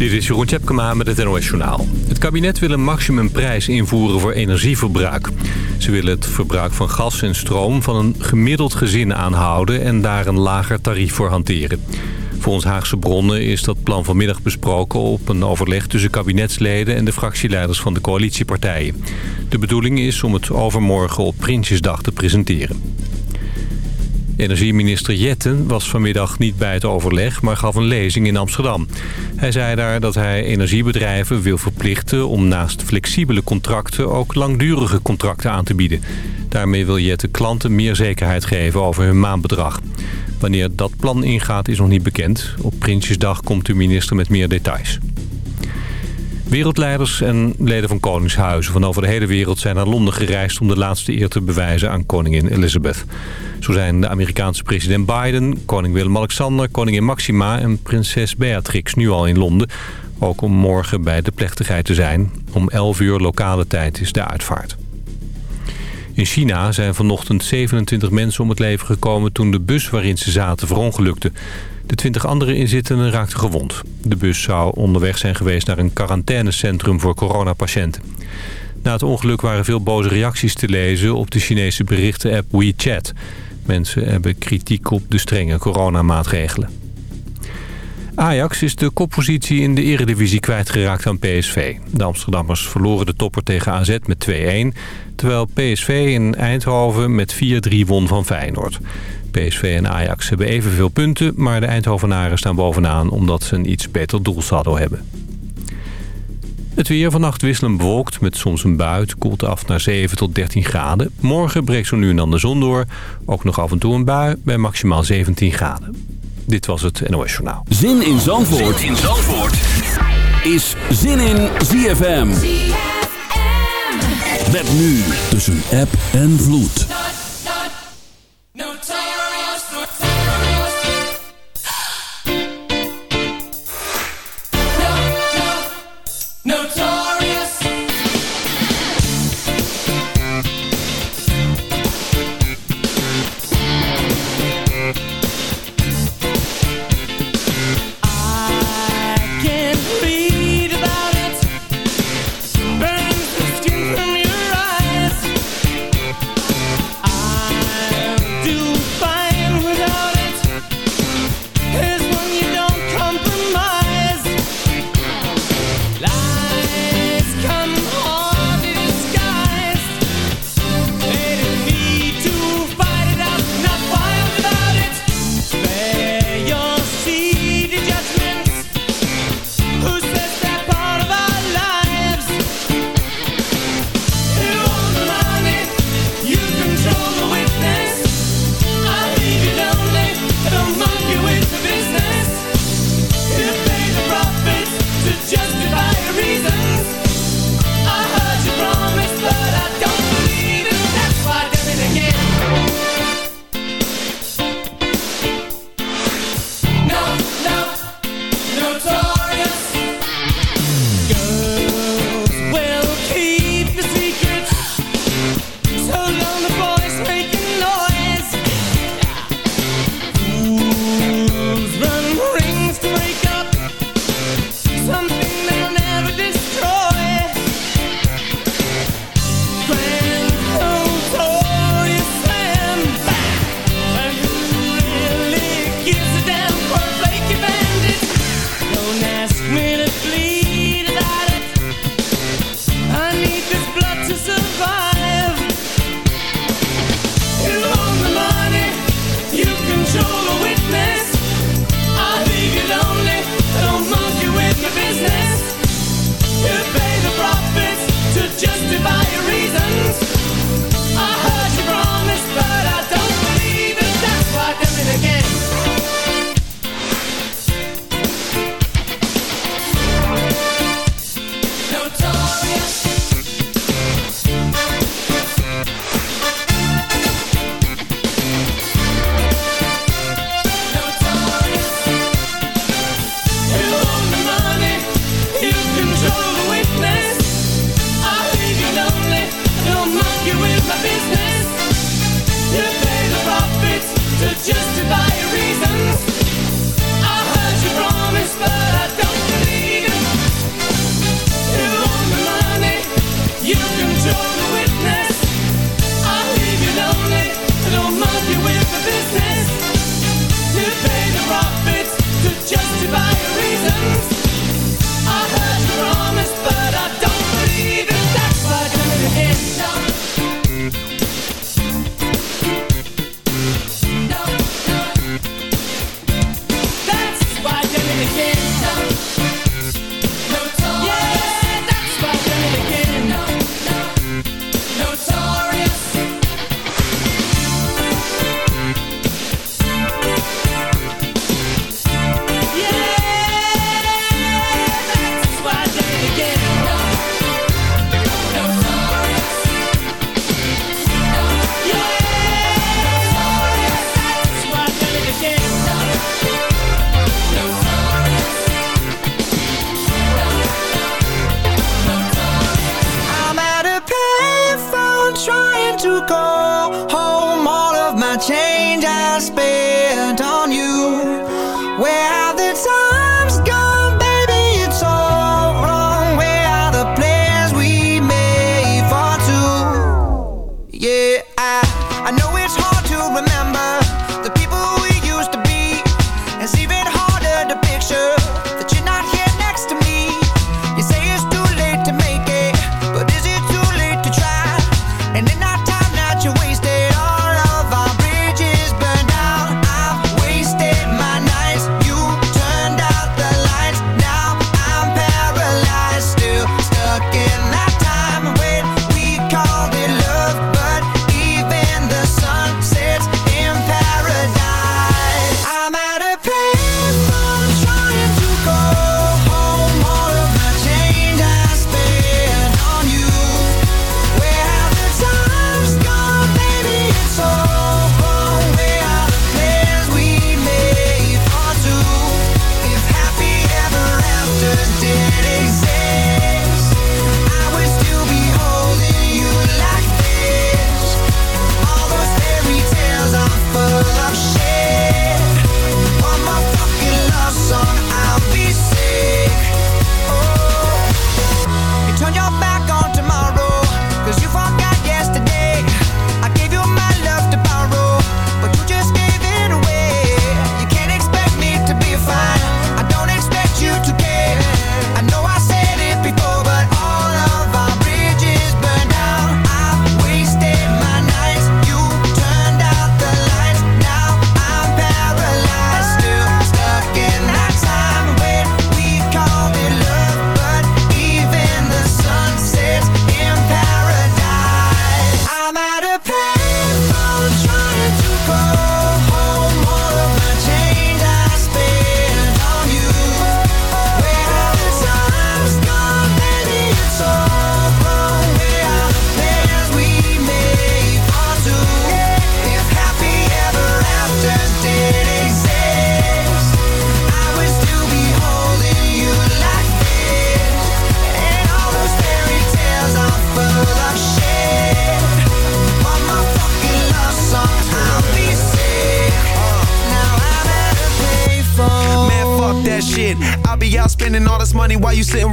Dit is Jeroen Tjepkema met het NOS Journaal. Het kabinet wil een maximumprijs invoeren voor energieverbruik. Ze willen het verbruik van gas en stroom van een gemiddeld gezin aanhouden... en daar een lager tarief voor hanteren. Volgens Haagse bronnen is dat plan vanmiddag besproken... op een overleg tussen kabinetsleden en de fractieleiders van de coalitiepartijen. De bedoeling is om het overmorgen op Prinsjesdag te presenteren. Energieminister Jetten was vanmiddag niet bij het overleg, maar gaf een lezing in Amsterdam. Hij zei daar dat hij energiebedrijven wil verplichten om naast flexibele contracten ook langdurige contracten aan te bieden. Daarmee wil Jetten klanten meer zekerheid geven over hun maandbedrag. Wanneer dat plan ingaat is nog niet bekend. Op Prinsjesdag komt de minister met meer details. Wereldleiders en leden van koningshuizen van over de hele wereld zijn naar Londen gereisd... om de laatste eer te bewijzen aan koningin Elizabeth. Zo zijn de Amerikaanse president Biden, koning Willem-Alexander, koningin Maxima... en prinses Beatrix nu al in Londen. Ook om morgen bij de plechtigheid te zijn. Om 11 uur lokale tijd is de uitvaart. In China zijn vanochtend 27 mensen om het leven gekomen toen de bus waarin ze zaten verongelukte. De 20 andere inzittenden raakten gewond. De bus zou onderweg zijn geweest naar een quarantainecentrum voor coronapatiënten. Na het ongeluk waren veel boze reacties te lezen op de Chinese berichtenapp WeChat. Mensen hebben kritiek op de strenge coronamaatregelen. Ajax is de koppositie in de eredivisie kwijtgeraakt aan PSV. De Amsterdammers verloren de topper tegen AZ met 2-1... terwijl PSV in Eindhoven met 4-3 won van Feyenoord. PSV en Ajax hebben evenveel punten... maar de Eindhovenaren staan bovenaan omdat ze een iets beter doelsaldo hebben. Het weer vannacht wisselen bewolkt met soms een bui. Het koelt af naar 7 tot 13 graden. Morgen breekt zo nu en dan de zon door. Ook nog af en toe een bui bij maximaal 17 graden. Dit was het NOS Journaal. Zin in Zandvoort, zin in Zandvoort. is Zin in ZFM. ZFM. Met nu tussen app en vloed.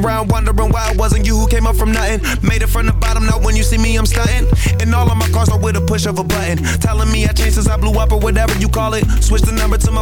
around wondering why it wasn't you who came up from nothing. Made it from the bottom, now when you see me, I'm stunting. And all of my cars are with a push of a button. Telling me I changed since I blew up or whatever you call it. Switch the numbers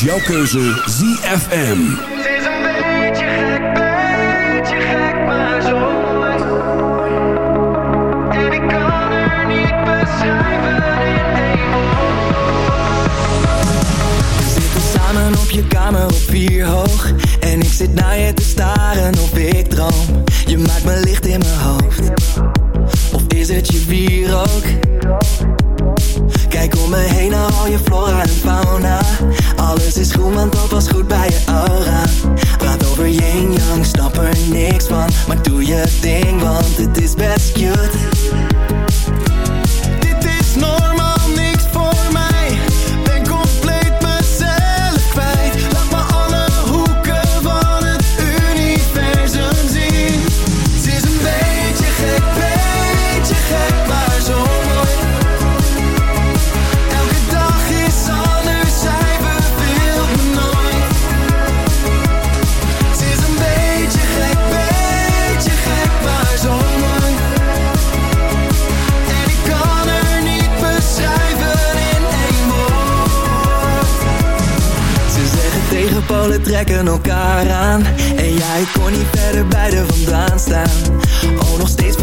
jouw keuze ZFM. Het is een beetje gek, beetje gek, maar zo is En ik kan er niet beschrijven in één woord. We zitten samen op je kamer op vier hoog. En ik zit naar je te staren of ik droom. Je maakt me licht in mijn hoofd. Of is het je bier ook? Kijk om me heen naar al je flora en fauna. Alles is groen, want dat was goed bij je aura. Praat over yin-yang, snap er niks van. Maar doe je ding, want het is best cute. elkaar aan. En jij kon niet verder bij de vandaan staan. Oh, nog steeds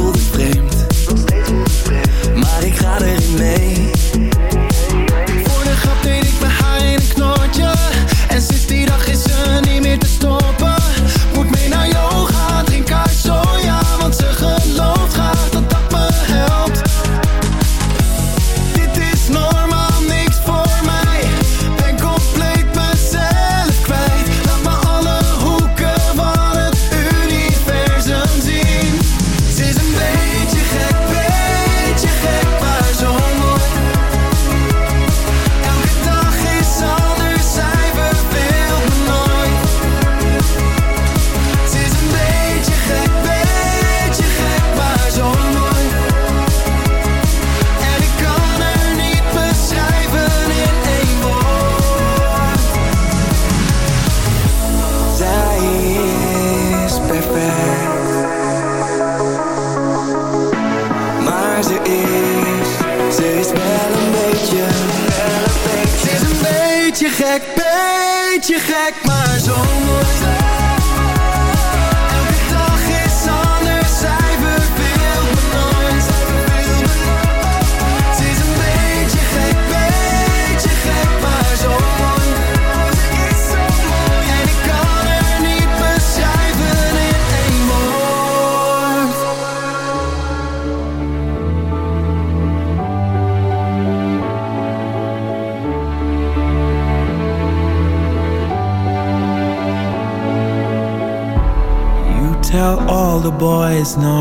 no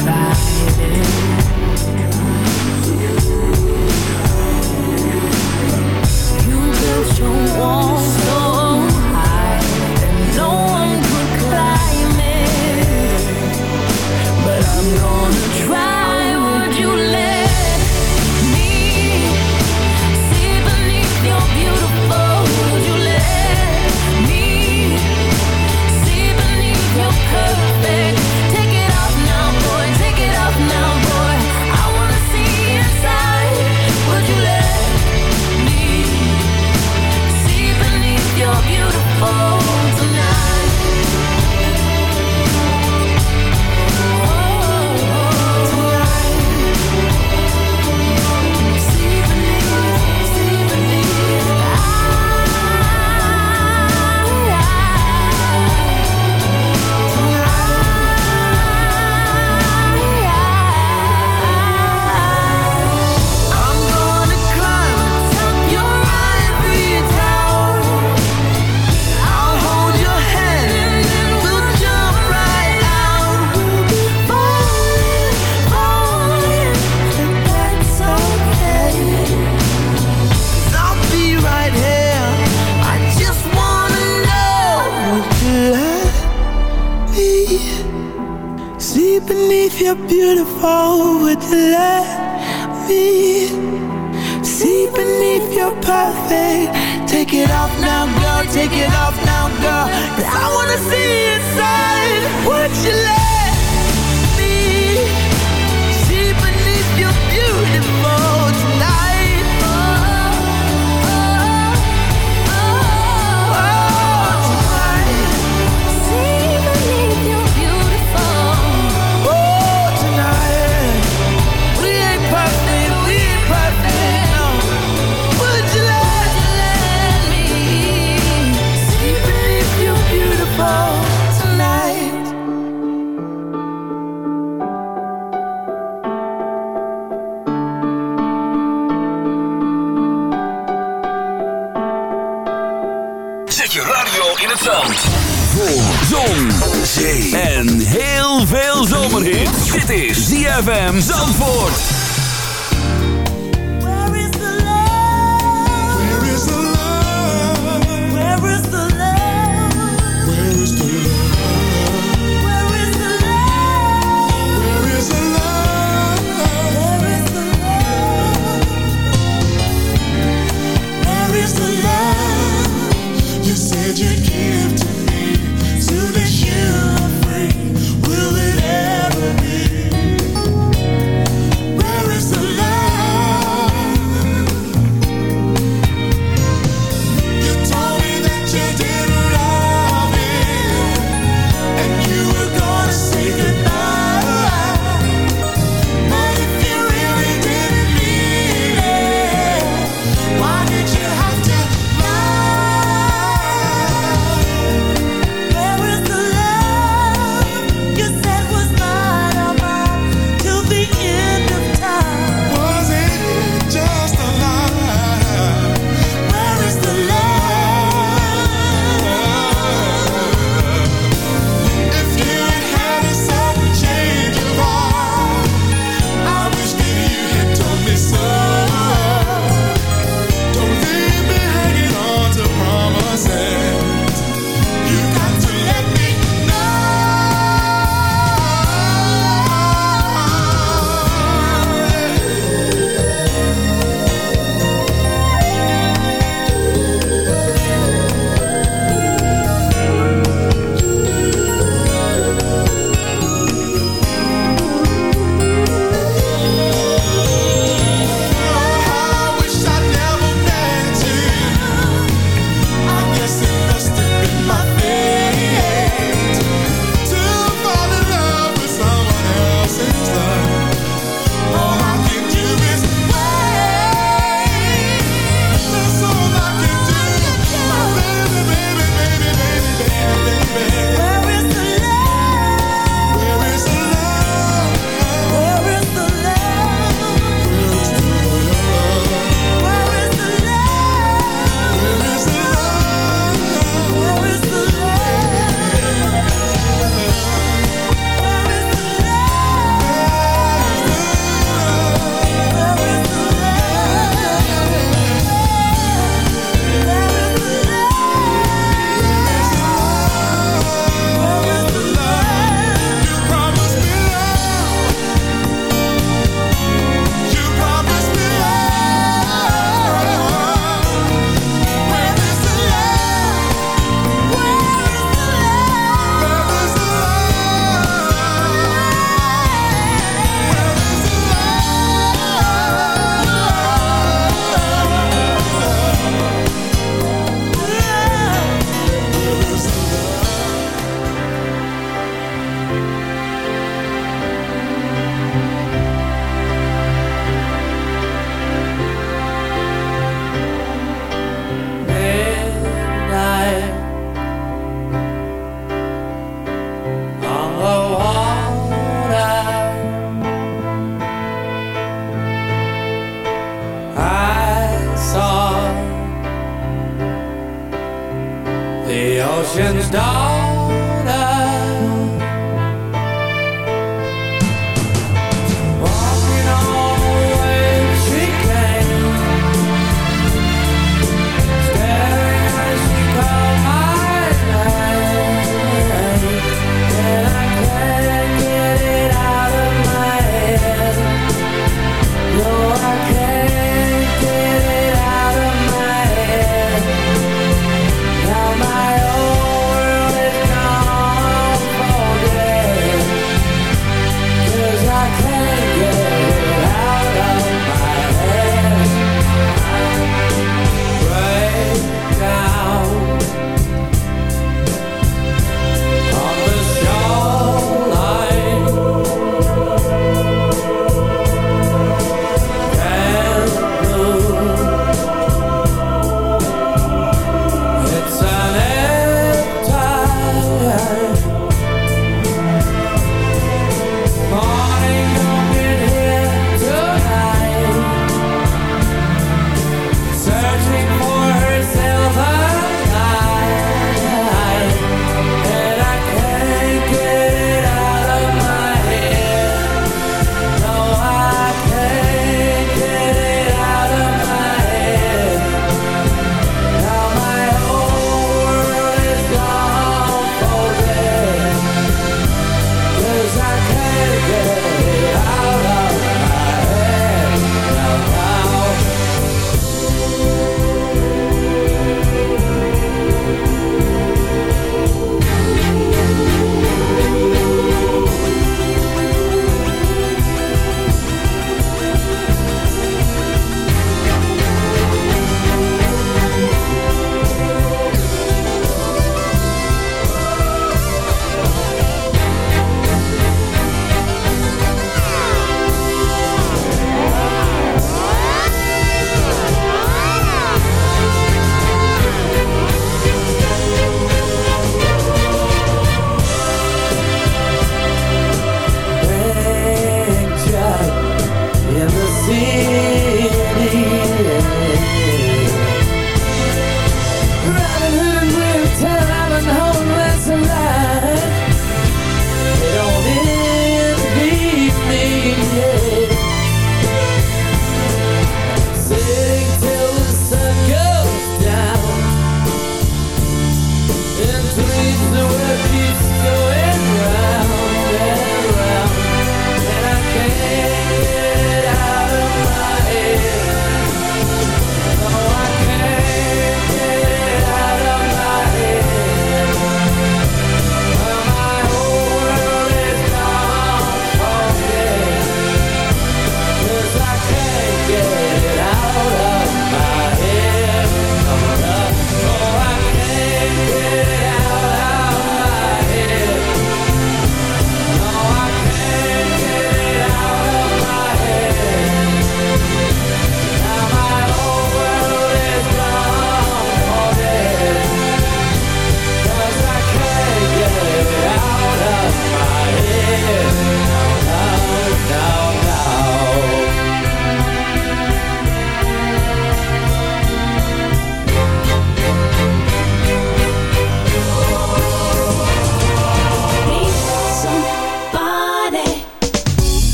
inside.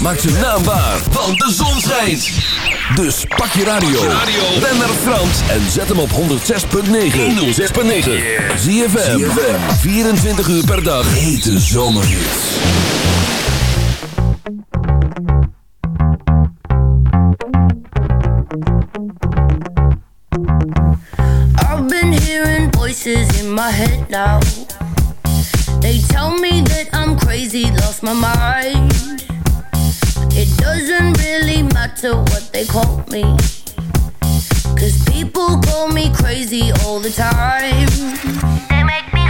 maak ze naambaar, want de zon schijnt. Dus pak je radio. Ben naar Frans en zet hem op 106.9. 106.9. Zie je 24 uur per dag. Hete zomerhits. I've been hearing voices in my head now. They tell me that I'm crazy, lost my mind. It doesn't really matter what they call me. Cause people call me crazy all the time. They make me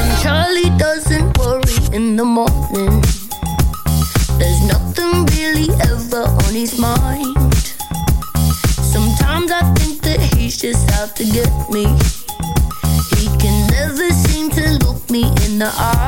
And Charlie doesn't worry in the morning. There's nothing really ever on his mind. get me. He can never seem to look me in the eye.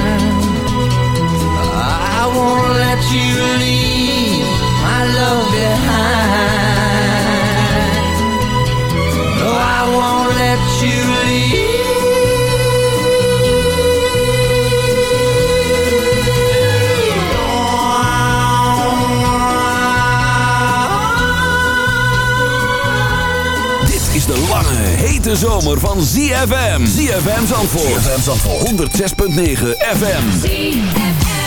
I won't let you leave my love behind. No, I won't let you leave. Dit is de lange, hete zomer van ZFM. ZFM Zandvoort. ZFM Zandvoort. 106.9 FM.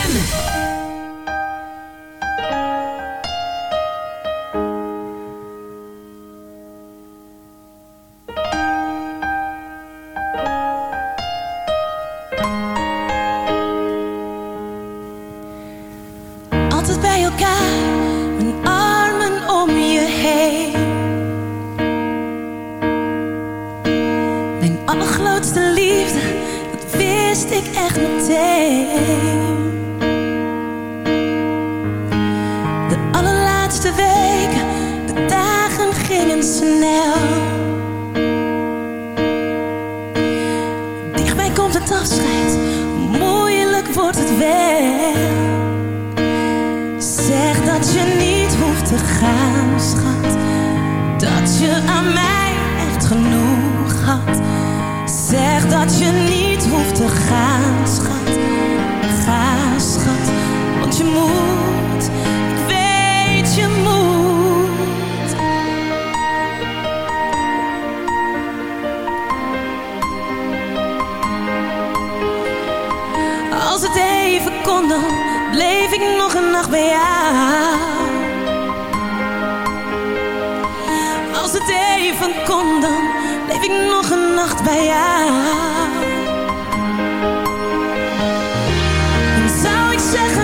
Zeggen